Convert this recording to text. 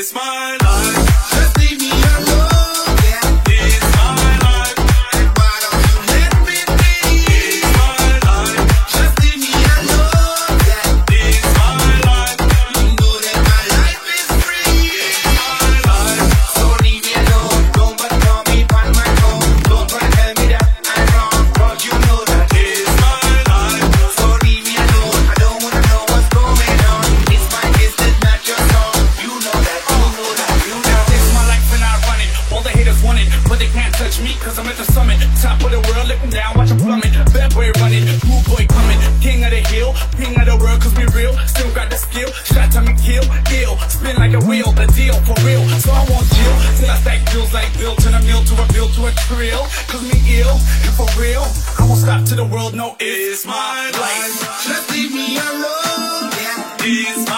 It's my life. they can't touch me, cause I'm at the summit. Top of the world, looking down, watch them plummet. Bad boy running, cool boy coming. King of the hill, king of the world, cause we real. Still got the skill, shot time and kill, ill. Spin like a wheel, the deal for real. So I won't chill, till I stack bills like Bill. Turn a meal to a bill to a trill. Cause me ill, and for real, I won't stop till the world know it's my life. Just leave me alone. Yeah. It's